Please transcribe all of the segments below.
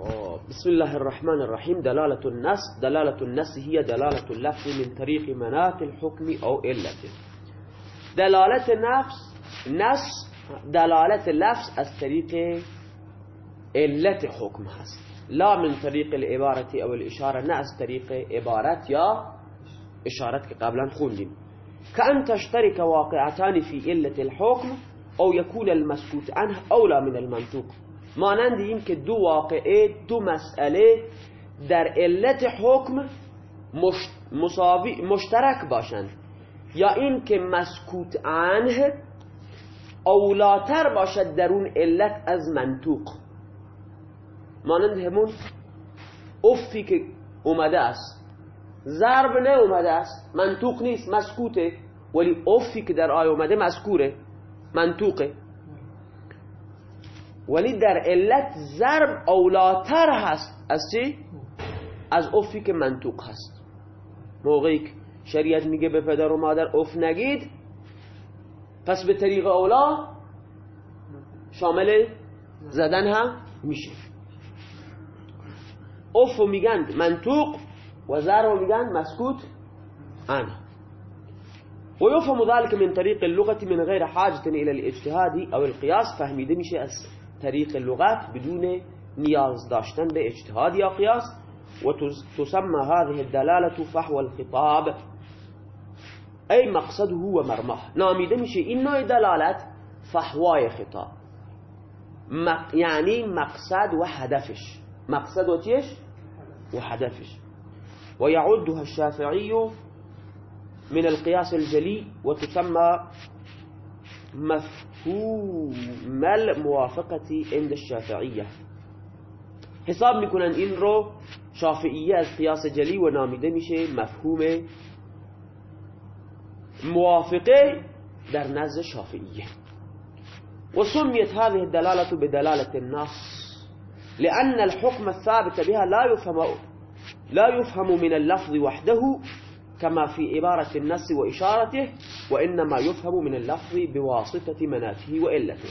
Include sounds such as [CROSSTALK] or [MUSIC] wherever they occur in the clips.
بسم الله الرحمن الرحيم. دلالة النص دلالة النص هي دلالة اللفظ من طريق منات الحكم أو إلته دلالة نفس نص دلالة لفظ از طریق علت هست. لا من طریق العبارة أو الإشارة نه از طریق عبارت یا إشارت که قبلا خوندیم. كأن تشترك واقعتان في علة الحكم أو يكون المسكوت عنه اولا من المنطوق. مانند این که دو واقعه دو مسئله در علت حکم مشترک باشند. یا این که مسکوت عنه اولاتر باشد در اون علت از منطوق. مانند همون افی که اومده است. ضرب نه اومده است منطوق نیست مسکوته. ولی افی که در آیه اومده مذکوره منطوقه. ولی در علت ضرب اولاتر هست. از چی؟ از افی که منطوق هست. موقعی که شریعت میگه به پدر و مادر اف نگید پس به طریق اولا شامل زدن هم میشه. اف میگن منطوق و ضرب میگن مسکوت عنه ويفهم ذلك من طريق اللغة من غير حاجة إلى الاجتهاد أو القياس فهمیده میشه از طریق لغت بدون نیاز داشتن به اجتهاد یا قیاس. و تسمى هذه الدلالة فحو الخطاب. ای مقصده و مرماه. نامیده میشه این نوع دلالت فحوای خطاب. یعنی مقصد و هدفش. مقصد و چیش؟ و هدفش. و یعدها الشافعی من القياس الجلي وتسمى مفهوم الموافقة عند الشافعية. حساب میکنن این رو شافعیه از قیاس جلی و نامیده میشه مفهوم موافقه در نزد شافعیه. وسميت هذه الدلالة بدلالة النص لأن الحكم الثابت بها لا يفهم لا يفهم من اللفظ وحده كما في عبارة النص وإشارته وإنما يفهم من اللفظ بواسطة مناته وإلته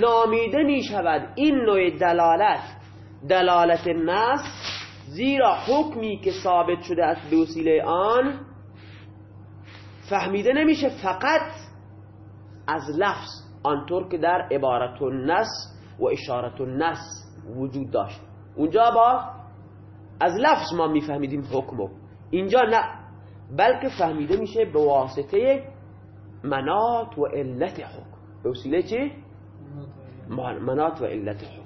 نامیده می شود. این نوع دلالت دلالت النص زیرا حکمی که ثابت شده است به وسیله آن فهمیده نمیشه فقط از لفظ آنطور که در عبارت النص و اشارت النص وجود داشت. اونجا با از لفظ ما میفهمیدیم حکمو. اینجا نه بلکه فهمیده میشه به واسطه منات و علت حکم. به وسیله چی؟ منات و علت. حکم.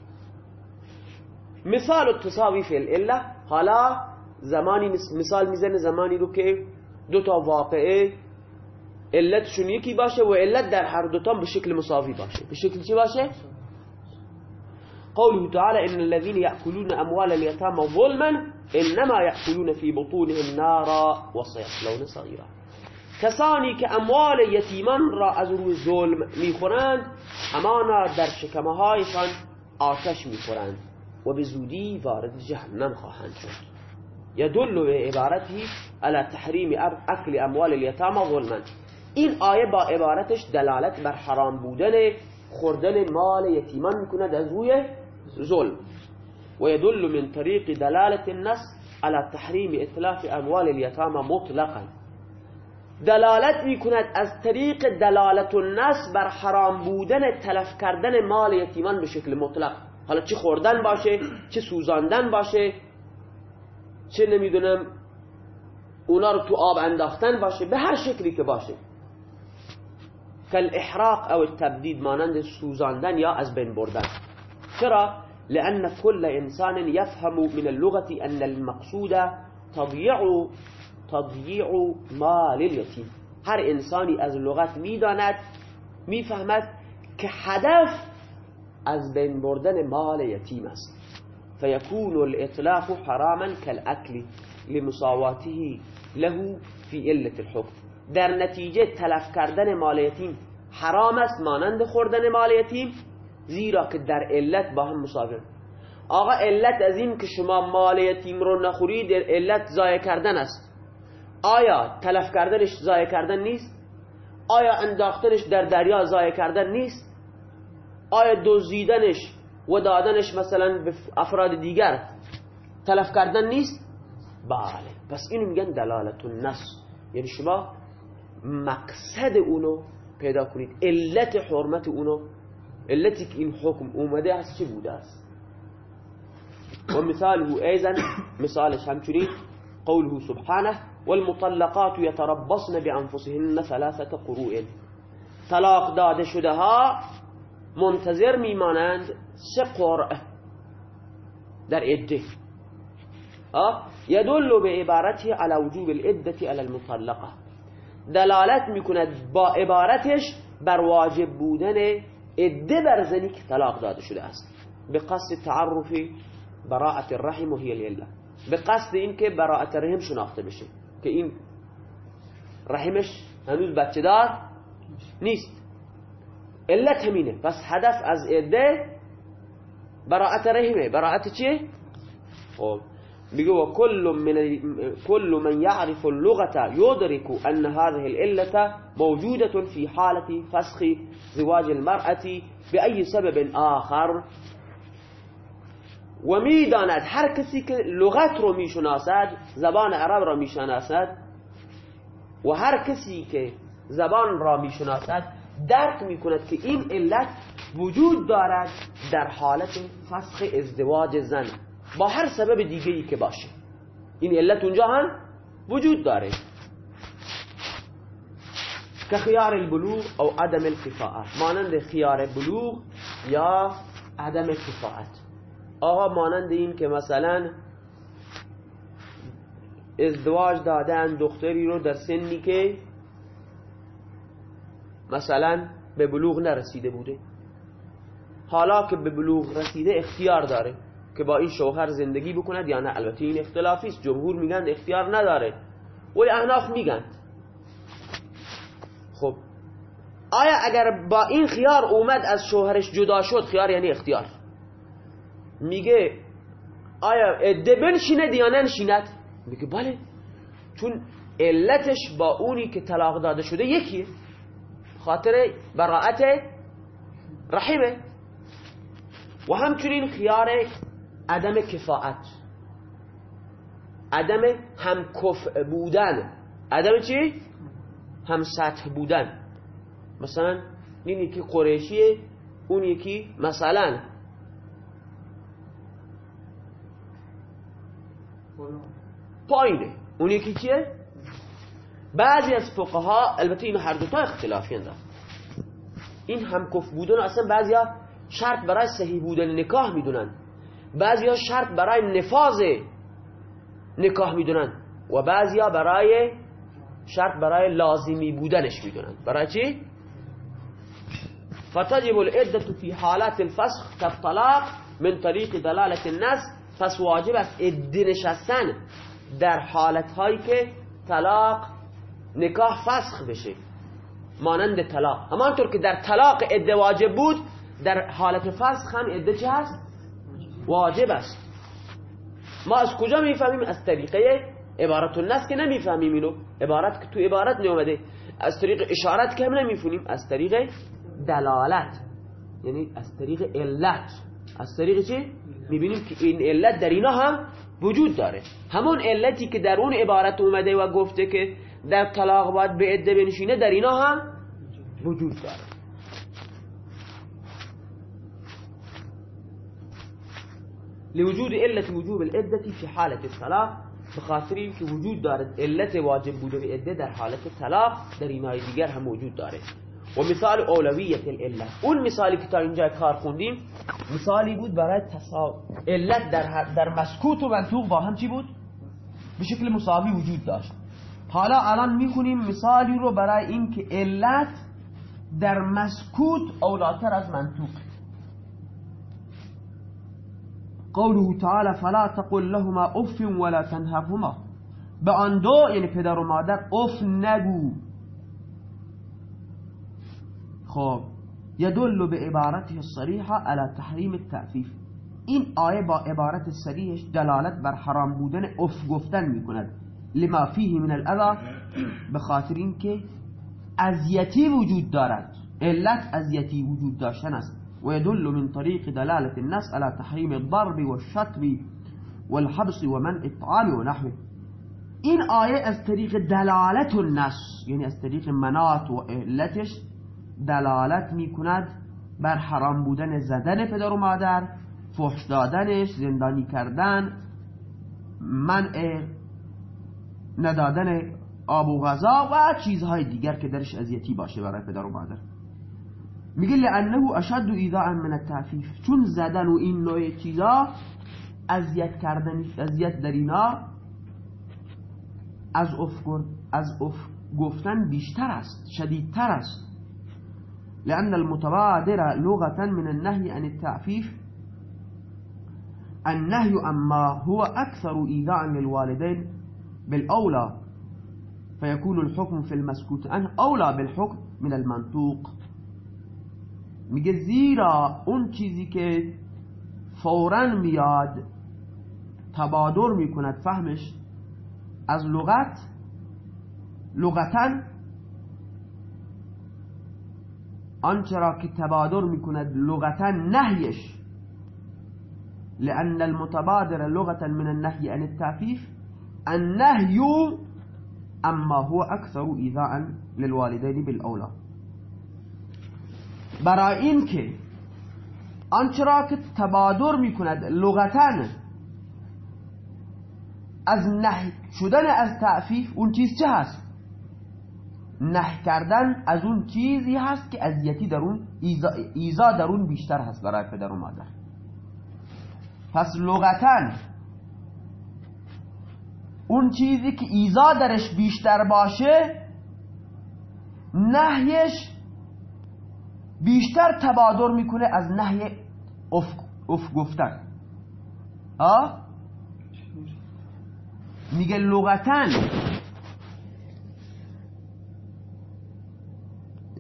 مثال التساوی فی العلة. حالا زمانی مثال میزنه زمانی رو که دو تا واقعه علتشون یکی باشه و علت در هر دوتا به شکل مساوی باشه. به شکل چی باشه؟ قوله تعالى إن الذين يأكلون أموال اليتامى ظلما إنما يأكلون في بطونهم نارا وسيصلون صغيرا. کسانی که اموال یتیمان را از روی ظلم میخورند همانا در شکمه هایشان آتش میخورند و به زودی وارد جهنم خواهند شد. یدل به عبارتی على تحریم اکل اموال الیتاما ظلما. این آیه با عبارتش دلالت بر حرام بودن خوردن مال یتیمان میکند از روی ظلم ويدل من طريق دلالة النص على تحريم اطلاف أموال اليتامى مطلقا. دلالت میکند از طریق دلالت النص بر حرام بودن تلف کردن مال یتیمان به شکل مطلق. حالا چه خوردن باشه؟ چه سوزاندن باشه؟ چه نمیدونم اونا رو تو آب انداختن باشه؟ به هر شکلی که باشه. کل احراق أو التبدید مانند سوزاندن یا از بین بردن. چرا؟ لأن كل إنسان يفهم من اللغة أن المقصود تضييع تضييع مال اليتيم. هر انسانی از لغت میداند میفهمد که هدف از بین بردن مال یتیم است. فيكون الإطلاق حراما كالأكل لمساواته له في علة الحكم در نتیجه تلف کردن مال یتیم حرام است مانند خوردن مال یتیم. زیرا که در علت با هم مساوی آقا علت از این که شما مال یتیم رو نخورید در علت ضایع کردن است. آیا تلف کردنش ضایع کردن نیست؟ آیا انداختنش در دریا ضایع کردن نیست؟ آیا دزدیدنش و دادنش مثلا به افراد دیگر تلف کردن نیست؟ بله. پس اینو میگن دلالت النص یعنی شما مقصد اونو پیدا کنید. علت حرمت اونو علتی که این حکم اومده از چه بوده است و مثاله ایزن مثالش همچنین قوله سبحانه والمطلقات يتربصن بأنفسهن ثلاثة قروء. طلاق داده شده ها منتظر میمانند سه قرعه در عده. يدل بعبارته على وجوب العدة على المطلقة. دلالت میکند با عبارتش بر واجب بودن عده بر زنی که طلاق داده شده است. به قصد تعرف براعت الرحم و هی العلة. به قصد این که براعت رحم شناخته بشه. که این رحمش هنوز بچه دار نیست. علت همینه. پس هدف از عده براعت رحمه. براعت چیه؟ خب. و كل من كل من يعرف اللغة يدرك أن هذه العلة موجودة في حالة فسخ زواج المرأة بأي سبب آخر. و هر کسی که لغت رو میشناسد زبان عرب را میشناسد و هر کسی که زبان را میشناسد درک میکند که این علت وجود دارد در حالت فسخ ازدواج زن. با هر سبب دیگه ای که باشه. این علت اونجا هم وجود داره. که خیار البلوغ او عدم الکفاءت مانند خیار بلوغ یا عدم کفاءت آقا مانند این که مثلا ازدواج دادن دختری رو در سنی که مثلا به بلوغ نرسیده بوده. حالا که به بلوغ رسیده اختیار داره. که با این شوهر زندگی بکند یا نه البته این اختلافی است. جمهور میگن اختیار نداره. ولی احناف میگن. خب. آیا اگر با این خیار اومد از شوهرش جدا شد خیار یعنی اختیار. میگه آیا عده بنشیند یا ننشیند؟ میگه بله. چون علتش با اونی که طلاق داده شده یکیه. خاطر براعت رحمه و همچنین خیار عدم کفاعت. عدم هم کف بودن. عدم چی؟ هم سطح بودن. مثلا این یکی قریشیه اون یکی مثلا. پایینه. اون یکی چیه؟ بعضی از فقها البته این هر دوتا اختلافی دارن این هم کف بودن اصلا بعضی ها شرط برای صحیح بودن نکاح می‌دونن. بعضی ها شرط برای نفاذ نکاح می‌دونن و بعضی ها برای شرط برای لازمی بودنش می‌دونن. برای چی؟ فتجب العدة في حالات الفسخ كالطلاق من طریق دلالت النص پس واجب است عده نشستن در حالت هایی که طلاق نکاح فسخ بشه مانند طلاق. همانطور که در طلاق عده واجب بود در حالت فسخ هم عده چه هست؟ واجب است. ما از کجا می‌فهمیم؟ از طریقه عبارت النص که نمی‌فهمیم اینو. عبارت که تو عبارت نیومده از طریق اشارت که هم نمی‌فهمیم. از طریق دلالت. یعنی از طریق علت. از طریق چی؟ می‌بینیم که این علت در اینا هم وجود داره. همون علتی که در اون عبارت اومده و گفته که در طلاق باید به عده بنشینه در اینا هم وجود داره. لوجود علت وجوب العدة في حالة الطلاق بخاطر که وجود دارد علت واجب بوده به عدة در حالت طلاق در اینهای دیگر هم موجود داره و مثال اولویت العلت اون مثالی که تا اینجا کار خوندیم مثالی بود برای تصاو علت در, در مسکوت و منطوق با هم چی بود؟ به شکل مساوی وجود داشت. حالا الان میخونیم مثالی رو برای این که علت در مسکوت اولاتر از منطوق. قوله تعالى فلا تقل لهما أف ولا تنهرهما. به آن دو یعنی پدر و مادر أف نگو. خب يدل به عبارته الصریحه على تحریم التعفیف این آیه با عبارت صریحش دلالت بر حرام بودن أف گفتن میکند. لما فیه من الأذى به خاطر اینکه اذیتی وجود دارد. علت اذیتی وجود داشتن است. ويدل من طريق دلالة الناس على تحريم الضرب والشتم والحبس ومن الطعام ونحوه. این آیه از طریق دلالت النس یعنی از طریق منات و علتش دلالت می‌کند بر حرام بودن زدن پدر و مادر فحش دادنش زندانی کردن منع ندادن آب و غذا و چیزهای دیگر که درش اذیتی باشه برای پدر و مادر. میگه لأنه اشد ایذاء من التعفیف. چون زدن و این نوع چیزا اذیت کردن اذیت در اینا از اف از اف گفتن بیشتر است شدیدتر است. لأن المتبادر لغة من النهي عن التعفيف النهي أما هو أكثر إيذاء للوالدين بالأولى فيكون الحكم في المسكوت عنه أولى بالحكم من المنطوق. میگه زیرا اون چیزی که فورا میاد تبادر می‌کند فهمش؟ از لغت لغتا آنچه که تبادر می‌کند لغتا نهیش. لأن المتبادر لغة من النهي عن التعفيف النهي أما هو أكثر إيذاء للوالدين بالأولى. برای این که آنچه را که تبادر می‌کند لغتا از نه شدن از تعفیف اون چیز چه هست؟ نه کردن از اون چیزی هست که اذیتی در اون ایزا, ایزا در اون بیشتر هست برای پدر و مادر. پس لغتا اون چیزی که ایزا درش بیشتر باشه نهیش بیشتر تبادر می‌کنه از نهی اف, اف گفتن آه؟ میگه لغتا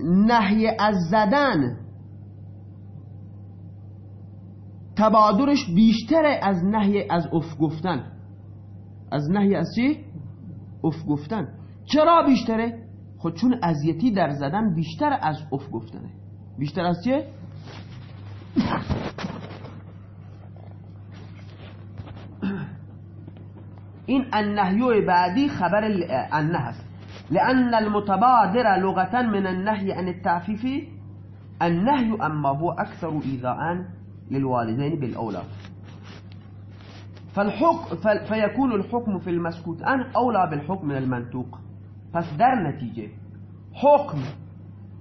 نهی از زدن تبادرش بیشتره از نهی از اف گفتن از نهی از چی؟ اف گفتن چرا بیشتره؟ خود چون ازیتی در زدن بیشتر از اف گفتنه بیشتر از چه؟ این النهی بعدی خبر النه هست لأن المتبادر لغة من النهي عن التعفيف النهي أما هو أكثر إيذاء للوالدين بالأولى. فالحكم فيكون الحكم في المسكوت عنه أولى بالحكم من المنطوق. پس در نتیجه حکم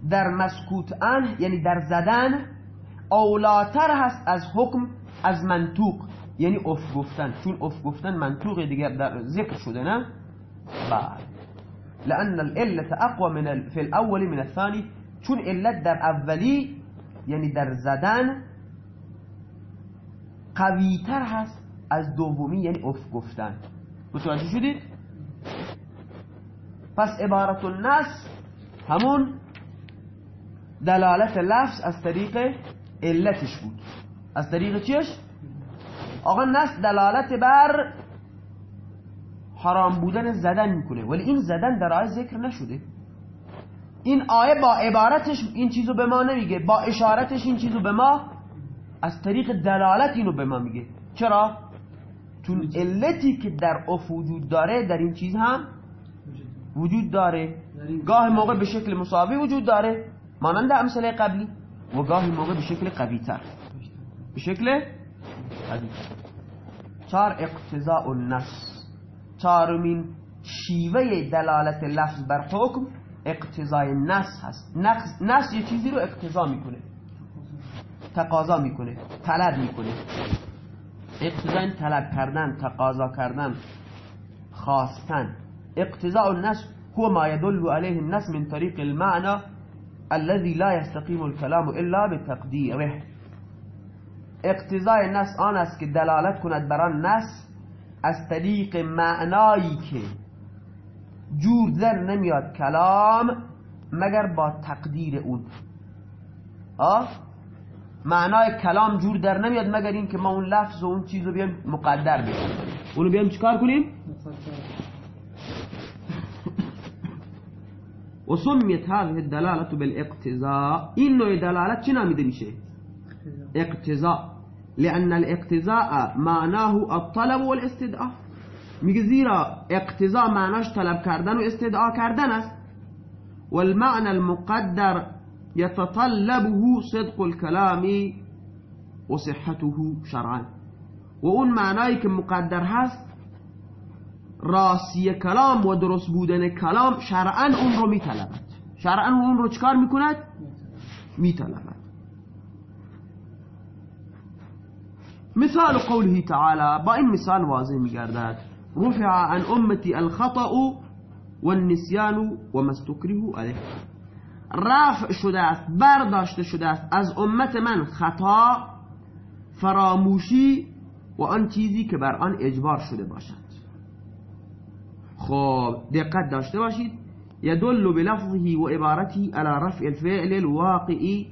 در مسکوت عنه یعنی در زدن اولاتر هست از حکم از منطوق یعنی اف گفتن. چون اف گفتن منطوق دیگر در ذکر شده نه؟ بعد لأن العلة أقوى من في الأول من الثاني. چون علت در اولی یعنی در زدن قویتر هست از دومی یعنی اف گفتن. متوجه شدید پس عبارت الناس همون دلالت لفظ از طریق علتش بود. از طریق چیش؟ آقا نس دلالت بر حرام بودن زدن می‌کنه. ولی این زدن در آیه ذکر نشده. این آیه با عبارتش این چیزو به ما نمیگه. با اشارتش این چیزو به ما از طریق دلالت اینو به ما میگه. چرا؟ چون علتی که در اف وجود داره در این چیز هم وجود. داره. گاه موقع به شکل مساوی وجود داره. مانند امثله قبلی. و گاهی موقع به شکل قوی تر به شکل قوی. چار اقتضاء النفس. چارمین شیوه دلالت لفظ بر حکم. اقتضای نفس هست. نفس یه چیزی رو اقتضا می‌کنه. تقاضا می‌کنه. طلب می‌کنه. اقتضای طلب کردن تقاضا کردن خواستن. اقتضاء النفس هو ما يدل عليه النفس من طريق المعنى الذي لا يستقيم الكلام إلا بتقديره اقتضای نس آن است که دلالت کند بر آن نس از طریق معنایی که جور در نمیاد کلام مگر با تقدیر اون. آه؟ معنای کلام جور در نمیاد مگر این که ما اون لفظ و اون چیز رو بیایم مقدر بکنیم. اونو بیایم چیکار کنیم؟ و سمیت هذه این نوع دلالت چی نامیده میشه اقتضاء. لأن الاقتضاء معناه الطلب والاستدعاء. میگه زیرا اقتضاء معناش طلب کردن و استدعا کردن است. والمعنى المقدر يتطلبه صدق الكلام وصحته شرعا. و اون معنایی که مقدر هست راسی کلام و درست بودن کلام شرعا اون رو میطلبد. شرعا اون رو چکار می‌کند؟ میطلبد. مثال قوله تعالى با این مثال واضح میگردد. رفع عن امتی الخطأ والنسيان وما استكره عليه. رفع شده است برداشته شده است. از امت من خطا فراموشی و آن چیزی که بر آن اجبار شده باشد. خب دقت داشته باشید. يدل بلفظه وعبارته على رفع الفعل الواقع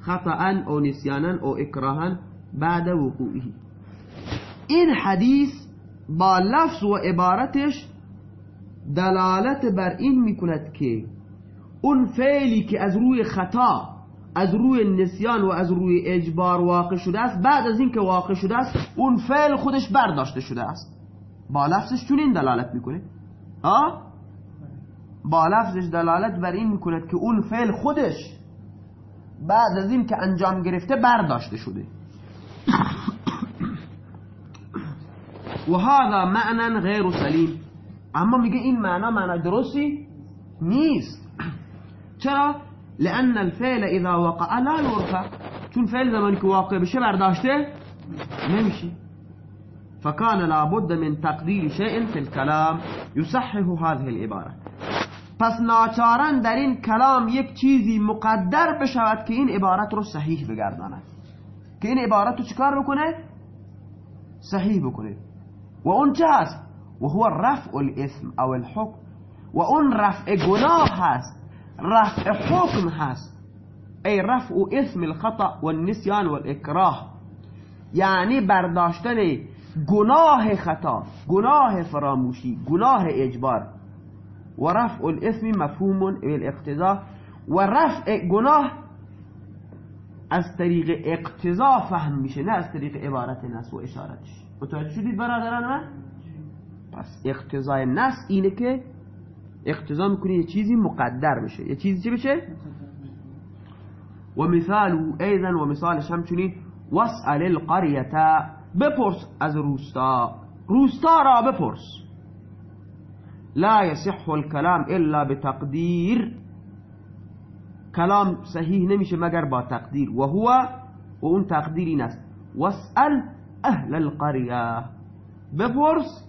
خطأ او نسيانا او اكراها بعد وقوعه. این حدیث با لفظ و عبارتش دلالت بر این می‌کند که اون فعلی که از روی خطا از روی نسیان و از روی اجبار واقع شده است بعد از اینکه واقع شده است اون فعل خودش برداشته شده است. با لفظش چون این دلالت می‌کنه؟ آه؟ با لفظش دلالت بر این می‌کند که اون فعل خودش بعد از این که انجام گرفته برداشته شده. و هذا معنا غیر سلیم. اما میگه این معنا معنا درستی نیست. چرا؟ لأن الفعل اذا وقع لا يرفع. چون فعل زمانی که واقع بشه برداشته نمیشه. فكان لابد من تقدير شيء في الكلام يصحح هذه العبارة. پس ناچارن در این کلام یک چیزی مقدر بشود که این عبارت رو صحیح بگرداند. که این عبارت رو چکار بکنه؟ صحیح بکنه. و اون چه هست؟ و هو رفع الاسم أو الحکم. و اون رفع گناه هست. رفع حکم هست. ای رفع اسم الخطأ والنسيان والإکراه. یعنی برداشتن گناه خطا گناه فراموشی گناه اجبار. و رفع الاسم مفهوم الاقتضاء. و رفع گناه از طریق اقتضا فهم میشه نه از طریق عبارت نس و اشارتش. متوجه شدید برادران من؟ پس اقتضای نس اینه که اقتضا می‌کنه یه چیزی مقدر بشه. یه چیزی چی بشه؟ و مثال ایضا و مثالش همچنین واسأل القریتا بپرس از روستا. روستا را بپرس. لا يصح الكلام الا بتقدير کلام صحیح نمیشه مگر با تقدیر. و هو و اون واسأل أهل القریه. بپرس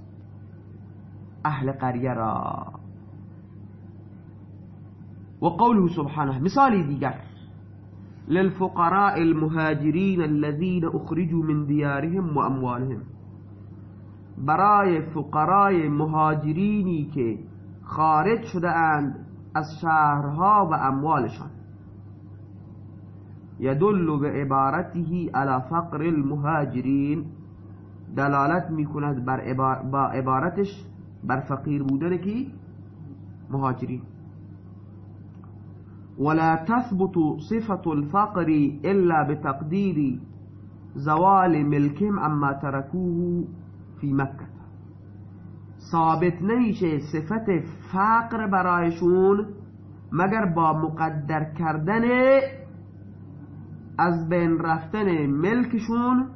أهل قریه را. و قوله سبحانه مثالی دیگر. للفقراء المهاجرين الذين أخرجوا من ديارهم و اموالهم برای فقرای مهاجرینی که خارج شده اند از شهرها و اموالشان. یدل به عبارته على فقر المهاجرین. دلالت میکند بر با عبارتش بر فقیر بودن کی؟ مهاجرین. ولا تثبت صفة الفقر إلا بتقدير زوال ملكهم عما تركوه في مكة. ثابت نمیشه صفت فقر برایشون مگر با مقدر کردن از بین رفتن ملکشون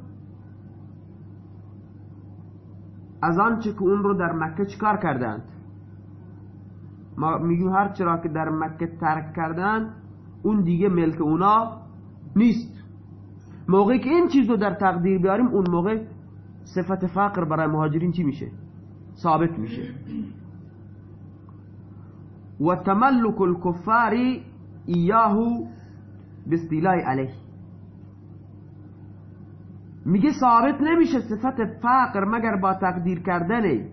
از آنچه که اون رو در مکه چکار کردند؟ ما میگیم هر چرا که در مکه ترک کردن اون دیگه ملک اونا نیست. موقعی که این چیز رو در تقدیر بیاریم اون موقع صفت فقر برای مهاجرین چی میشه؟ ثابت میشه. و تملک الكفار ایاهو باستیلای علیه. میگه ثابت نمیشه صفت فقر مگر با تقدیر کردن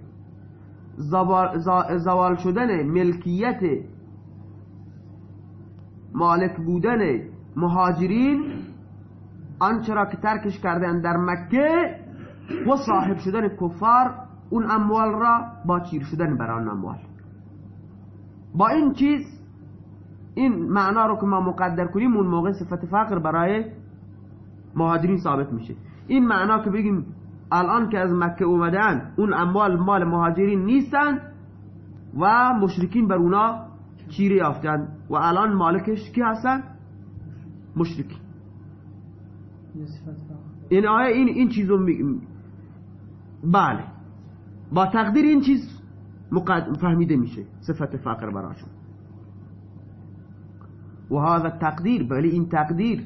زوال شدن ملکیت مالک بودن مهاجرین آنچه را که ترکش کردن در مکه و صاحب شدن کفار اون اموال را با چیر شدن بر آن اموال. با این چیز این معنا رو که ما مقدر کنیم اون موقع صفت فقر برای مهاجرین ثابت میشه. این معنا که بگیم الان که از مکه اومدن اون اموال مال مهاجرین نیستن و مشرکین بر اونا چیره یافتن. و الان مالکش کی هستن؟ مشرکین. این آیه این این چیزو می... بله. با تقدیر این چیز مقد... فهمیده میشه صفت فقر براشون. و هذا تقدیر بله این تقدیر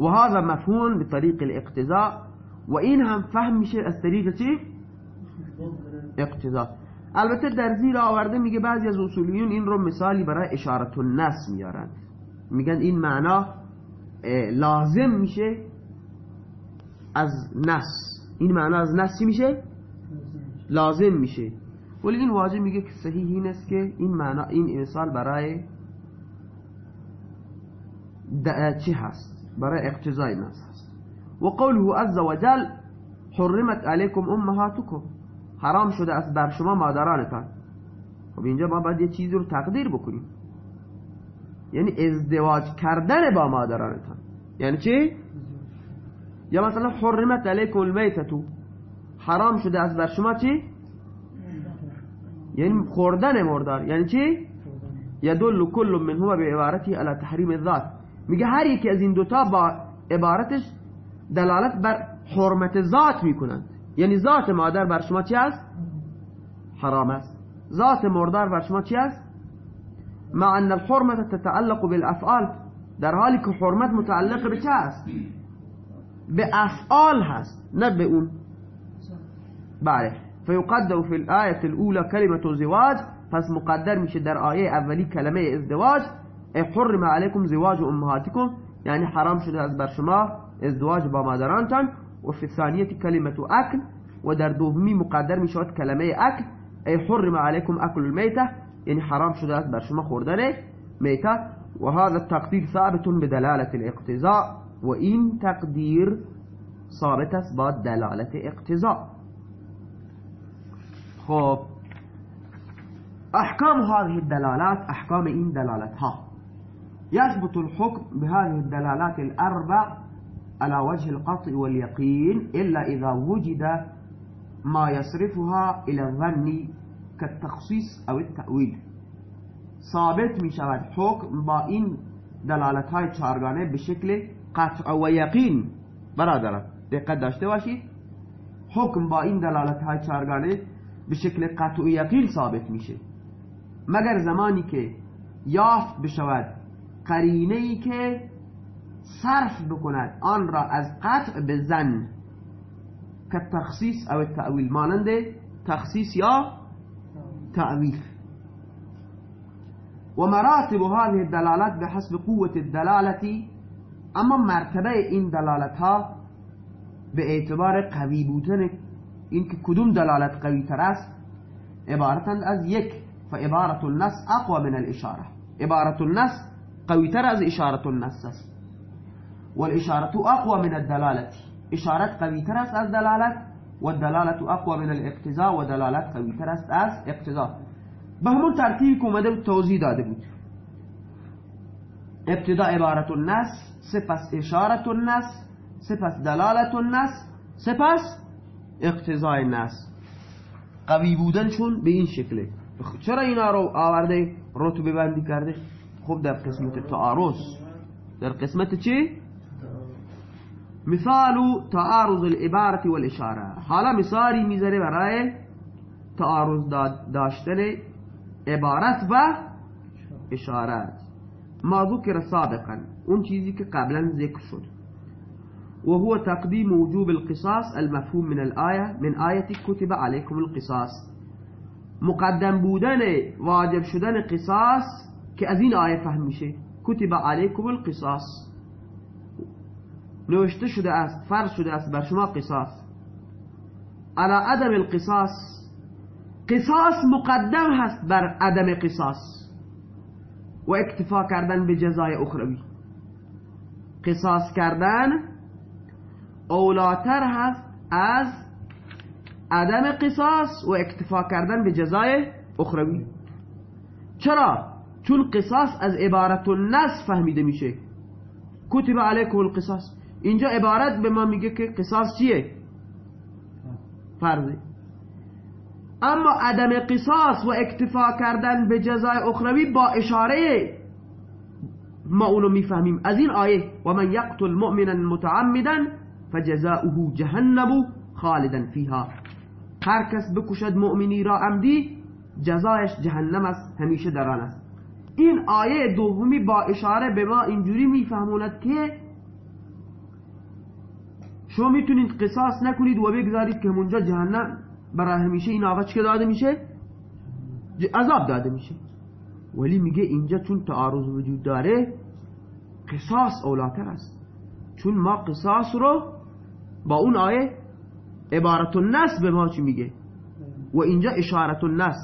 و هذا مفهوم بطريق الاقتضاء. و این هم فهم میشه از طریق چی؟ اقتضاء. البته در زیر آورده میگه بعضی از اصولیون این رو مثالی برای اشارت النس میارن. میگن این معنا لازم میشه از نس این معنا از نس میشه؟ لازم میشه. ولی این واجب میگه که صحیح این است که این معنا این مثال برای چی هست؟ برای اقتضای نس هست و قوله عز وجل حرمت علیکم امهاتکم. حرام شده است بر شما مادرانتان. خب اینجا ما باید یه چیزی رو تقدیر بکنیم. یعنی ازدواج کردن با مادرانتان. یعنی چی؟ یا مثلا حرمت علیکم المیتتو حرام شده است بر شما چی؟ یعنی خوردن مردار. یعنی چی؟ یدل کل من هو به عبارتی علی تحریم الذات. میگه هر یکی از این دوتا با عبارتش دلالت بر حرمت ذات می‌کنند. یعنی ذات مادر بر شما چی است؟ حرام است. ذات مردار بر شما چی است؟ مع ان الحرمة تتعلق بالافعال. در حالی که حرمت متعلق به چه است؟ به افعال هست نه به اون. بله. فيقدر في الآية الأولى كلمة زواج. پس مقدر میشه در آیه اولی کلمه ازدواج. حرم عليكم زواج أمهاتكم يعني حرام شده از برشما ازدواج با مادرانتان. وفي الثانية كلمة أكل ودر دوهمي مقدر مشوات كلمة اكل اي حرم عليكم أكل الميتة يعني حرام شده از برشما خوردنه ميتة وهذا التقدير ثابت بدلالة الاقتزاء وإن تقدير ثابت است دلالة اقتزاء خب أحكام هذه الدلالات أحكام إن دلالتها. يثبت الحكم بهذه الدلالات الأربع على وجه القطع واليقين إلا إذا وجد ما يصرفها إلى الظن كالتخصيص أو التأويل. ثابت می شود حکم با این دلالت های چارگانه قطع و یقین برادران دقت داشته باشید. حکم با این دلالت های چارگانه قطع و یقین ثابت میشه. مگر زمانی که یافت بشود قرینه ای که صرف بکند. آن را از قطع به زن که تخصیص أو تأویل مانند تخصیص یا تأویل. و مراتب هذه الدلالات به حسب قوة الدلالة اما مرتبه این دلالت ها به اعتبار قوی بودن این که کدوم دلالت قوی تر است؟ عبارتند از یک. فعبارت النص اقوى من الاشارة. عبارت النص قوی تر از اشارت النص است والإشارة أقوى من الدلالة. اشارت قوی تر است از دلالت والدلالة أقوى من الاقتضاء و دلالت قوی تر است از اقتضاء به همون ترتیبی که اومده بود توضیح داده بود. ابتدا عبارت النص سپس اشارت النص سپس دلالت النص سپس اقتضای نص قوی بودنشون به این شکله. چرا اینا رو آورده؟ رتبه بندی کرده؟ خب در قسمت تعارض در قسمت چی؟ مثال تعارض العبارة والإشارة. حالا مثالی میذاره برای تعارض داشتن عبارت و اشارت. ما ذکر سابقا. اون چیزی که قبلا ذکر شد. وهو تقديم وجوب القصاص المفهوم من الآية من آية كتب عليكم القصاص. مقدم بودن واجب شدن قصاص که از این آیه فهم میشه. کتب علیکم القصاص. نوشته شده است فرض شده است بر شما قصاص. على عدم القصاص. قصاص مقدم هست بر عدم قصاص. و اکتفا کردن به جزای اخروی. قصاص کردن اولاتر هست از عدم قصاص و اکتفا کردن به جزای اخروی. چرا؟ چون قصاص از عبارت النس فهمیده میشه. کتب علیکم القصاص. اینجا عبارت به ما میگه که قصاص چیه؟ فرضه اما عدم قصاص و اکتفا کردن به جزای اخروی با اشاره ما اونو می‌فهمیم. از این آیه و من یقتل مؤمنا متعمدا فجزاؤه جهنم خالدا فیها. هر کس بکشد مؤمنی را عمدی جزایش جهنم است همیشه در آن است. این آیه دومی با اشاره به ما اینجوری میفهموند که شما می‌تونید قصاص نکنید و بگذارید که اونجا جهنم برای همیشه این آقا چه داده میشه؟ عذاب داده میشه. ولی میگه اینجا چون تعارض وجود داره قصاص اولاتر است. چون ما قصاص رو با اون آیه عبارت النس به ما چی میگه؟ و اینجا اشارت النس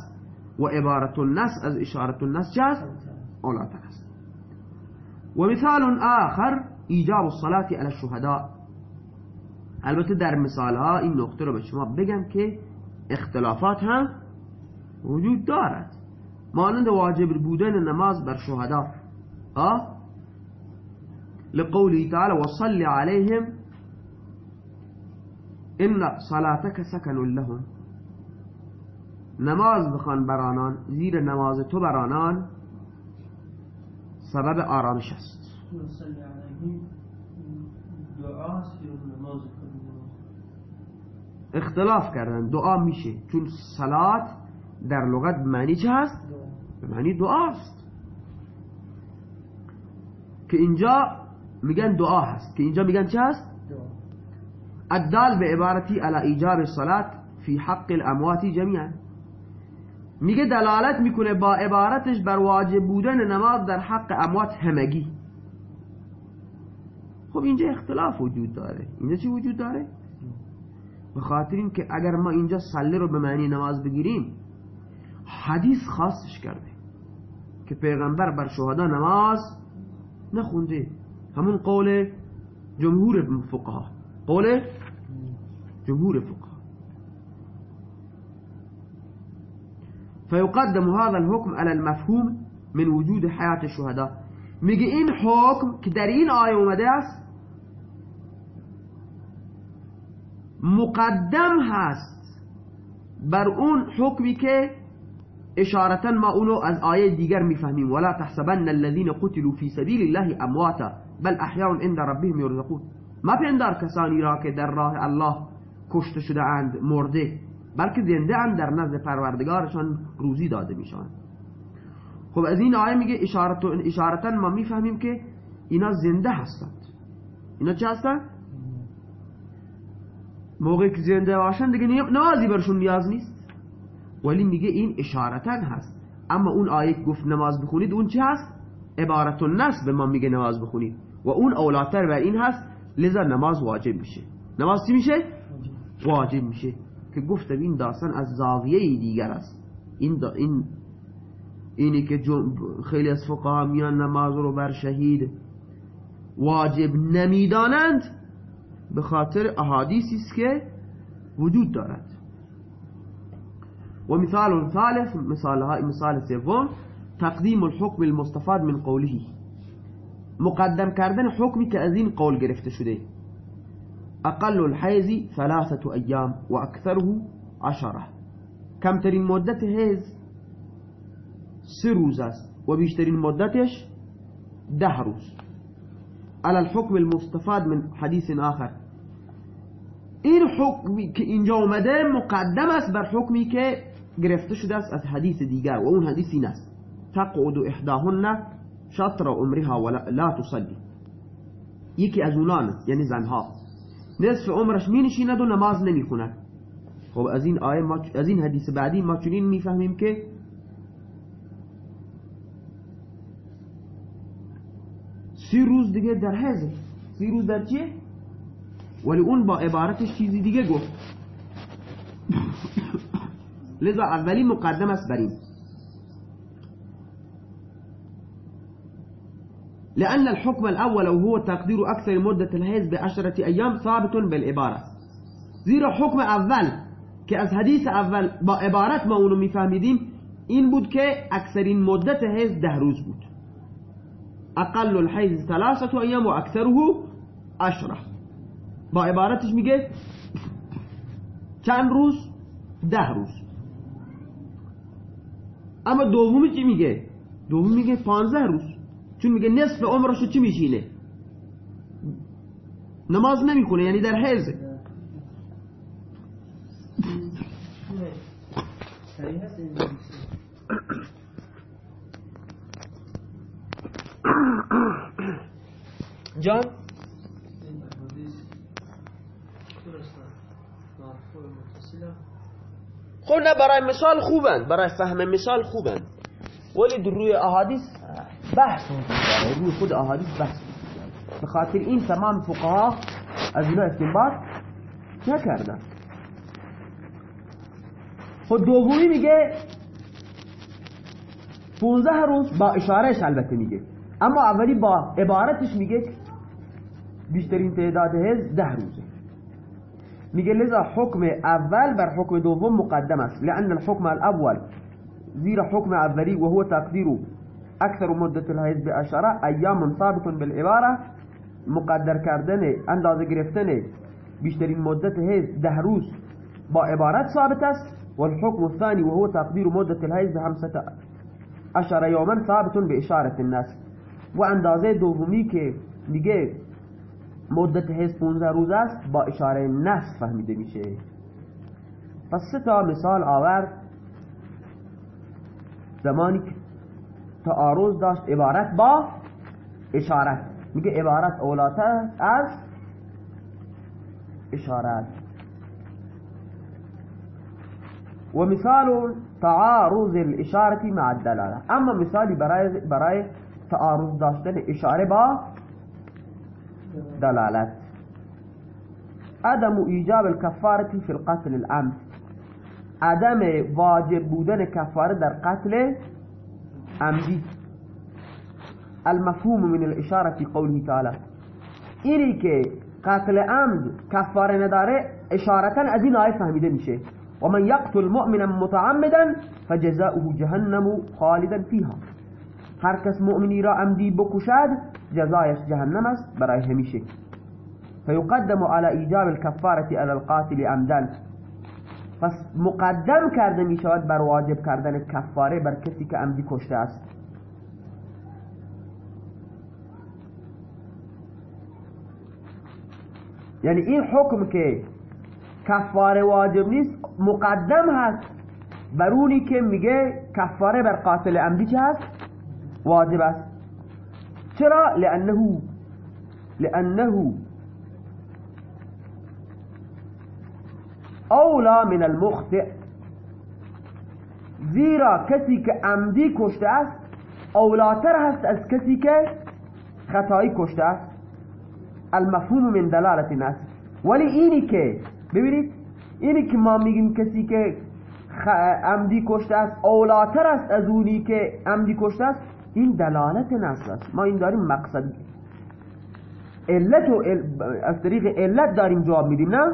و عبارت النس از اشارت النس چه است اولاتر است و مثال آخر ایجاب الصلاة على الشهداء. البته در مثال ها این نقطه رو به شما بگم که اختلافات هم وجود دارد. مانند واجب بودن نماز بر شهدا. آه لقوله تعالى وصل عليهم إن صلاتك سكن لهم. نماز بخوان برانان زیر نماز تو برانان سبب آرامش است. اختلاف کردن. دعا میشه. چون صلات در لغت معنی چه هست؟ به معنی دعاست که اینجا میگن دعا هست. که اینجا میگن چه هست؟ الدال به عبارتی على ایجاب صلات فی حق الاموات جميعا میگه دلالت می‌کنه با عبارتش بر واجب بودن نماز در حق اموات همگی. خب اینجا اختلاف وجود داره. اینجا چی وجود داره؟ به خاطر این که اگر ما اینجا صلی رو به معنی نماز بگیریم حدیث خاصش کرده که پیغمبر بر شهدا نماز نخونده. همون قول جمهور فقها. قول جمهور فقها. فيقدم هذا الحكم على المفهوم من وجود حياة الشهداء. میگه این حکم که در این آیه اومده است مقدم هست. بر اون حکمی که اشارتا ما اونو از آیه دیگر میفهمیم. ولا تحسبن الذين قتلوا في سبيل الله أمواتا بل احیاء عند ربهم يرزقون. ما پندار کسانی را که در راه الله کشته شده اند مرده. بلکه زنده اند در نزد پروردگارشان روزی داده میشن خب از این آیه میگه اشارتا ما می‌فهمیم که اینا زنده هستند. اینا چه هستند؟ موقعی که زنده باشن دیگه نمازی برشون نیاز نیست. ولی میگه این اشارتا هست. اما اون آیه گفت نماز بخونید اون چه هست؟ عبارت النس به ما میگه نماز بخونید. و اون اولاتر بر این هست. لذا نماز واجب میشه. نماز چی میشه؟ واجب میشه. که گفتم این داستان از زاویه دیگر است. این این اینی که خیلی از فقها میان نماز رو بر شهید واجب نمی‌دانند به خاطر احادیثی است که وجود دارد. و مثال ثالث مثال مثال سوم تقدیم الحكم المستفاد من قوله. مقدم کردن حکمی که از این قول گرفته شده. أقل الحیز ثلاثة ایام و اکثره عشرة. کمترین مدت حیز سه روز است و بیشترین مدتش على الحكم المستفاد من حديث آخر. این حکمی که اینجا اومده مقدم است بر حکمی که گرفته شده است از حدیث دیگر. و اون حدیث این است. تقعد إحداهن شطر عمرها ولا لا تصلي. یکی از اونان یعنی زنها. نصف عمرش می نشیند و نماز نمی کند خب از این آیه ما از این حدیث بعدی ما چنین می‌فهمیم که سی روز دیگه در حیزه سی روز در چیه؟ ولی اون با عبارتش چیزی دیگه گفت. [COUGHS] لذا اولی مقدم است بر لأن الحكم الأول وهو تقدير أكثر مدة الحيز بعشرة أيام ثابت بالعبارة. زیرا حکم أول که از حدیث أول با عبارت ما اونو میفهمیدیم این بود که اکثرین مدت حیض ده روز بود. أقل الحیض ثلاثة ایام و اکثره عشرة. با عبارتش میگه چند روز؟ ده روز. اما دومی چی میگه؟ دومی میگه پانزه روز. چون میگه نصف عمرشو چی میشینه؟ نماز نمی‌خونه یعنی در حیزه جان؟ خب نه برای مثال خوبن برای فهم مثال خوبن. ولی در روی احادیث بحث روی خود احادیث بحث. به خاطر این تمام فقها از اینا استنباط نکردن. خود دومی میگه 15 روز با اشارهش البته میگه. اما اولی با عبارتش میگه بیشترین تعداد هز ده روزه. میگه لذا حکم اول بر حکم دوم مقدم است. لأن الحكم الأول زیر حکم اولی و هو تقدیر اکثر مدت الحیض به اشاره ایام ثابت بالعباره مقدر کردن اندازه گرفتن بیشترین مدت حیض ده روز با عبارت ثابت است والحكم الثاني وهو تقدير مدة الحيض بخمسة عشر يوما ثابت بإشارة الناس. و اندازه دومی که میگه مدت حیض 15 روز است با اشاره نص فهمیده میشه. پس سه تا مثال آورد. زمانی که تعارض داشت عبارت با اشارت. میگه عبارت اولاتر از اشارت. ومثال تعارض الاشاره مع الدلاله اما مثالی برای برای تعارض داشتن اشاره با دلالت. عدم ایجاب الكفاره في القتل العمد عدم واجب بودن کفاره در قتل عمدی المفهوم من الإشارة في قوله تعالى اینی که قتل عمد کفاره ندارة اشارتا از این آیه فهمیده میشه ومن يقتل مؤمنا متعمدا فجزاؤه جهنم خالدا فيها. هر کس مؤمنی را عمدی بکشد جزایش جهنم است برای همیشه. فيقدم على ایجاب الكفاره على القاتل عمدا پس مقدم کرده می شود بر واجب کردن کفاره بر کسی که عمدی کشته است. یعنی این حکم که کفاره واجب نیست مقدم هست. بر اونی که میگه کفاره بر قاتل عمدی چه هست؟ واجب است. چرا؟ لانه لانه اولا من المخطئ. زیرا کسی که عمدی کشته است اولاتر هست از کسی که خطایی کشته است. المفهوم من دلالت ناس ولی اینی که ببینید اینی که ما میگیم کسی که عمدی کشته است اولاتر است از اونی که عمدی کشته است این دلالت نص است. ما این داریم مقصد علت و از طریق علت داریم جواب میدیم نه؟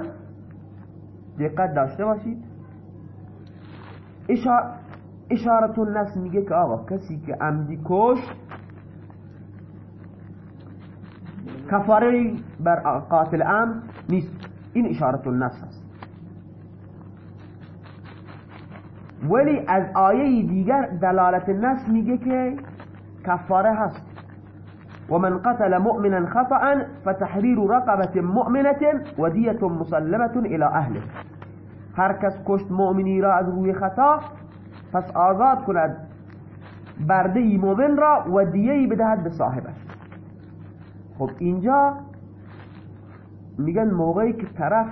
دقت داشته باشید. اشارت النص میگه که آقا کسی که عمدی کشت کفاره بر قاتل عمد نیست. این اشارت النص است. ولی از آیه دیگر دلالت النص میگه که کفاره هست. ومن قتل مؤمنا خطأ فتحرير رقبة مؤمنة ودية مسلمة إلى أهله. هر کس کشت مؤمنی را از روی خطا پس آزاد کند. برده مؤمن را و دیهی بدهد به صاحبش خب اینجا میگن موقعی که طرف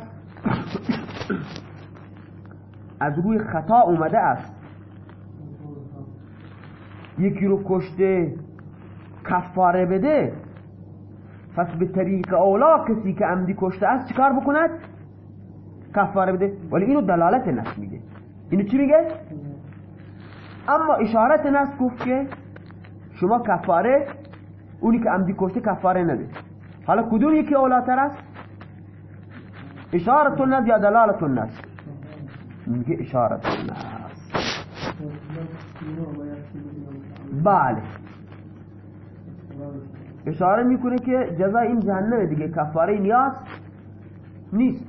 از روی خطا اومده است. یکی رو کشته کفاره بده پس به طریق اولا کسی که عمدی کشته است چیکار بکند؟ کفاره بده. ولی اینو دلالت نص میگه. اینو چی میگه؟ اما اشارت نص گفت که شما کفاره اونی که عمدی کشته کفاره نده. حالا کدوم یکی اولاتر است؟ اشارت النص یا دلالت النص میگه اشارت النص بله. اشاره می‌کنه که جزای این جهنم دیگه کفاره نیاز نیست.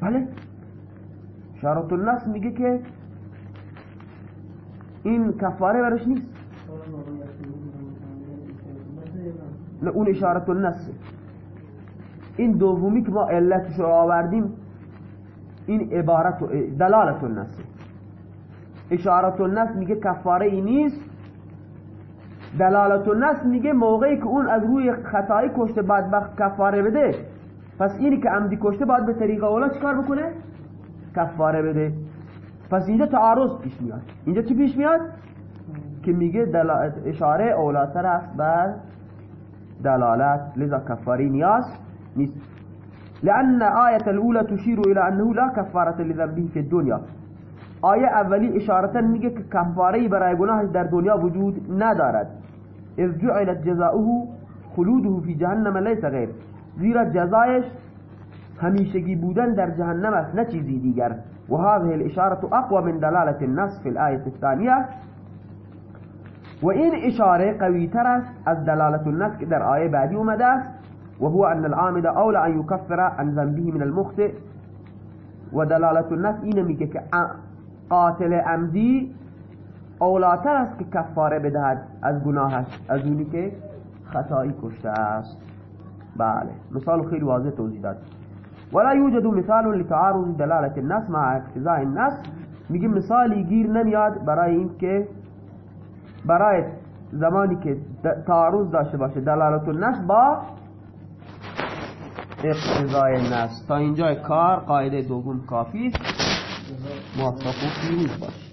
بله. شارت الناس میگه که این کفاره برش نیست. اون اشارت الناس این دومی که ما علتش رو آوردیم این عبارت دلالت الناس اشارت الناس میگه کفاره ای نیست. دلالت الناس میگه موقعی که اون از روی خطایی کشته بدبخت کفاره بده پس اینی که عمدی کشته باید به طریق اولا چیکار بکنه؟ کفاره بده. پس اینجا تعارض پیش میاد. اینجا چی پیش میاد؟ که میگه اشاره اولاتر است بر دلالت. لذا کفاری نیاز نیست. لأن آية الأولى تشير إلى أنه لا كفارة لذنبه في الدنيا آیه اولی اشارتا میگه که کفاره برای گناهش در دنیا وجود ندارد. اذ جعلت جزاؤه خلوده في جهنم ليس غیر. زیرا جزایش همیشگی بودن در جهنم است نه چیزی دیگر. و هذه الاشاره اقوى من دلاله النص في الايه الثانيه و این اشاره قوی تر است از دلالت النص که در آیه بعدی اومده است. وهو أن العامد أولى أن يكفر عن ذنبه من المخطئ. ودلالة النص اینه میگه که قاتل عمدی اولاتر است که کفاره بدهد از گناهش از اونی که خطایی کشته است. بله. مثال خیلی واضح توضیح داد. ولا يوجد مثال لتعارض دلالة النص مع اقتضاء النص میگه مثالی گیر نمیاد برای این که برای زمانی که تعارض داشته باشه دلالت النص با اقتضای النص تا اینجا کار قاعده دوم کافی است. موفق و پیروز باش